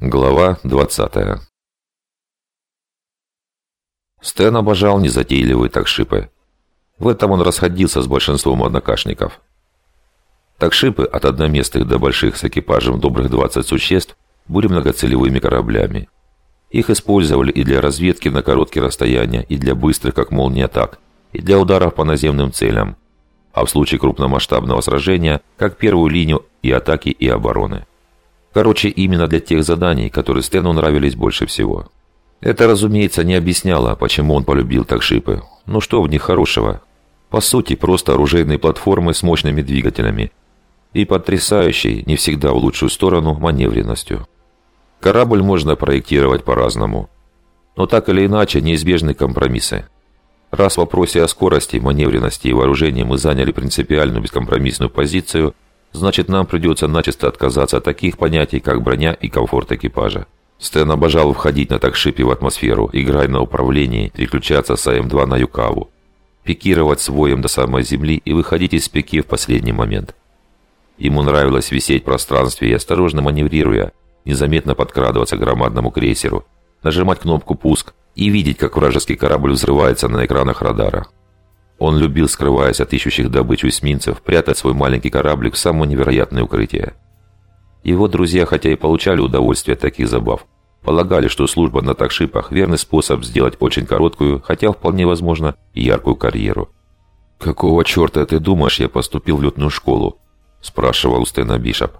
Глава 20 Стэн обожал незатейливые такшипы. В этом он расходился с большинством однокашников. Такшипы от одноместных до больших с экипажем добрых 20 существ были многоцелевыми кораблями. Их использовали и для разведки на короткие расстояния, и для быстрых, как молния, атак, и для ударов по наземным целям, а в случае крупномасштабного сражения, как первую линию и атаки, и обороны. Короче, именно для тех заданий, которые Стэну нравились больше всего. Это, разумеется, не объясняло, почему он полюбил такшипы. Ну что в них хорошего? По сути, просто оружейные платформы с мощными двигателями и потрясающей, не всегда в лучшую сторону, маневренностью. Корабль можно проектировать по-разному. Но так или иначе, неизбежны компромиссы. Раз в вопросе о скорости, маневренности и вооружении мы заняли принципиальную бескомпромиссную позицию – Значит, нам придется начисто отказаться от таких понятий, как броня и комфорт экипажа. Стэн обожал входить на такшипе в атмосферу, играть на управлении, переключаться с АМ-2 на Юкаву, пикировать с воем до самой земли и выходить из пики в последний момент. Ему нравилось висеть в пространстве и, осторожно маневрируя, незаметно подкрадываться к громадному крейсеру, нажимать кнопку «Пуск» и видеть, как вражеский корабль взрывается на экранах радара. Он любил, скрываясь от ищущих добычу эсминцев, прятать свой маленький кораблик в самое невероятное укрытие. Его друзья, хотя и получали удовольствие от таких забав, полагали, что служба на такшипах – верный способ сделать очень короткую, хотя вполне возможно, яркую карьеру. «Какого черта ты думаешь, я поступил в летную школу?» – спрашивал Стена Бишоп.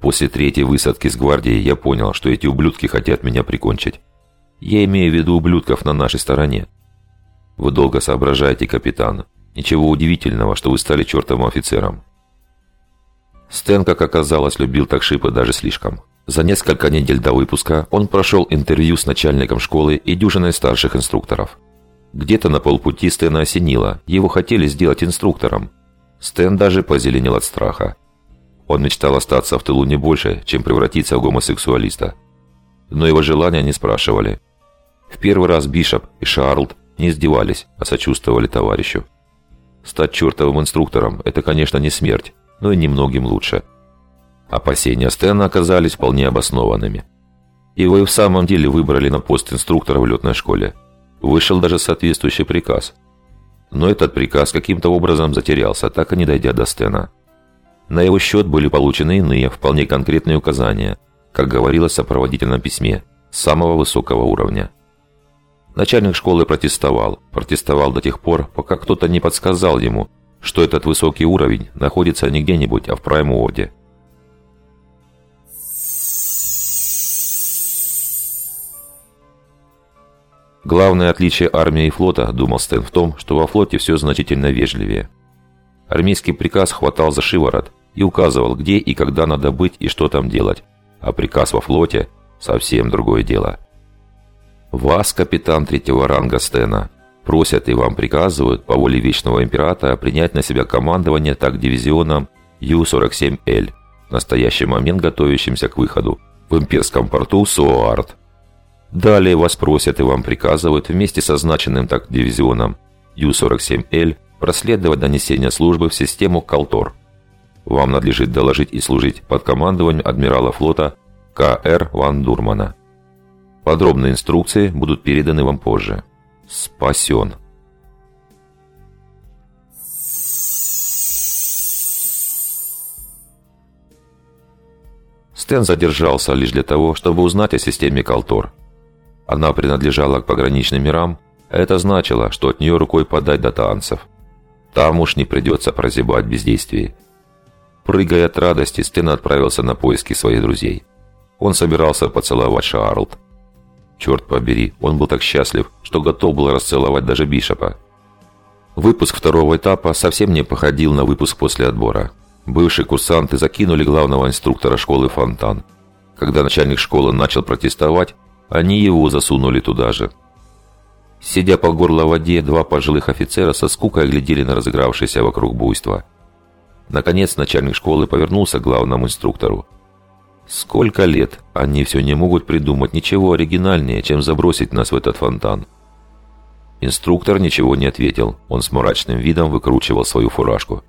После третьей высадки с гвардией я понял, что эти ублюдки хотят меня прикончить. Я имею в виду ублюдков на нашей стороне. Вы долго соображаете, капитан. Ничего удивительного, что вы стали чертовым офицером. Стэн, как оказалось, любил такшипы даже слишком. За несколько недель до выпуска он прошел интервью с начальником школы и дюжиной старших инструкторов. Где-то на полпути Стэна осенило, его хотели сделать инструктором. Стэн даже позеленел от страха. Он мечтал остаться в тылу не больше, чем превратиться в гомосексуалиста. Но его желания не спрашивали. В первый раз Бишоп и Шарлд не издевались, а сочувствовали товарищу. Стать чертовым инструктором – это, конечно, не смерть, но и немногим лучше. Опасения Стэна оказались вполне обоснованными. Его и в самом деле выбрали на пост инструктора в летной школе. Вышел даже соответствующий приказ. Но этот приказ каким-то образом затерялся, так и не дойдя до Стэна. На его счет были получены иные, вполне конкретные указания, как говорилось в сопроводительном письме, самого высокого уровня. Начальник школы протестовал. Протестовал до тех пор, пока кто-то не подсказал ему, что этот высокий уровень находится не где-нибудь, а в прайм-оде. Главное отличие армии и флота, думал Стэн, в том, что во флоте все значительно вежливее. Армейский приказ хватал за шиворот и указывал, где и когда надо быть и что там делать, а приказ во флоте – совсем другое дело – вас, капитан третьего ранга Стена, просят и вам приказывают по воле Вечного Императора принять на себя командование так дивизионом Ю-47Л, в настоящий момент готовящимся к выходу, в имперском порту Суарт. Далее вас просят и вам приказывают вместе со значенным так дивизионом Ю-47Л проследовать донесение службы в систему Калтор. Вам надлежит доложить и служить под командованием адмирала флота К.Р. Ван Дурмана. Подробные инструкции будут переданы вам позже. Спасен. Стэн задержался лишь для того, чтобы узнать о системе Калтор. Она принадлежала к пограничным мирам, а это значило, что от нее рукой подать до танцев. Там уж не придется прозябать бездействии. Прыгая от радости, Стэн отправился на поиски своих друзей. Он собирался поцеловать Шарлд. Черт побери, он был так счастлив, что готов был расцеловать даже Бишопа. Выпуск второго этапа совсем не походил на выпуск после отбора. Бывшие курсанты закинули главного инструктора школы Фонтан. Когда начальник школы начал протестовать, они его засунули туда же. Сидя по горло в воде, два пожилых офицера со скукой глядели на разыгравшееся вокруг буйство. Наконец начальник школы повернулся к главному инструктору. Сколько лет они все не могут придумать ничего оригинальнее, чем забросить нас в этот фонтан. Инструктор ничего не ответил. Он с мрачным видом выкручивал свою фуражку.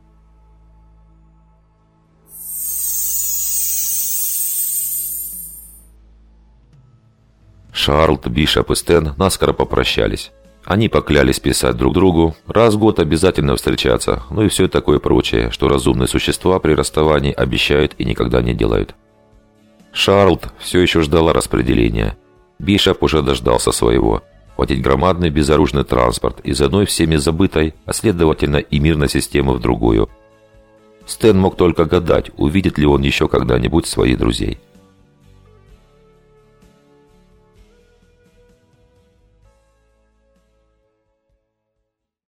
Шарлт, Бишоп и Стэн наскоро попрощались. Они поклялись писать друг другу, раз в год обязательно встречаться, ну и все такое прочее, что разумные существа при расставании обещают и никогда не делают. Шарлд все еще ждала распределения. Бишоп уже дождался своего. Хватить громадный безоружный транспорт из одной всеми забытой, а следовательно и мирной системы в другую. Стэн мог только гадать, увидит ли он еще когда-нибудь своих друзей.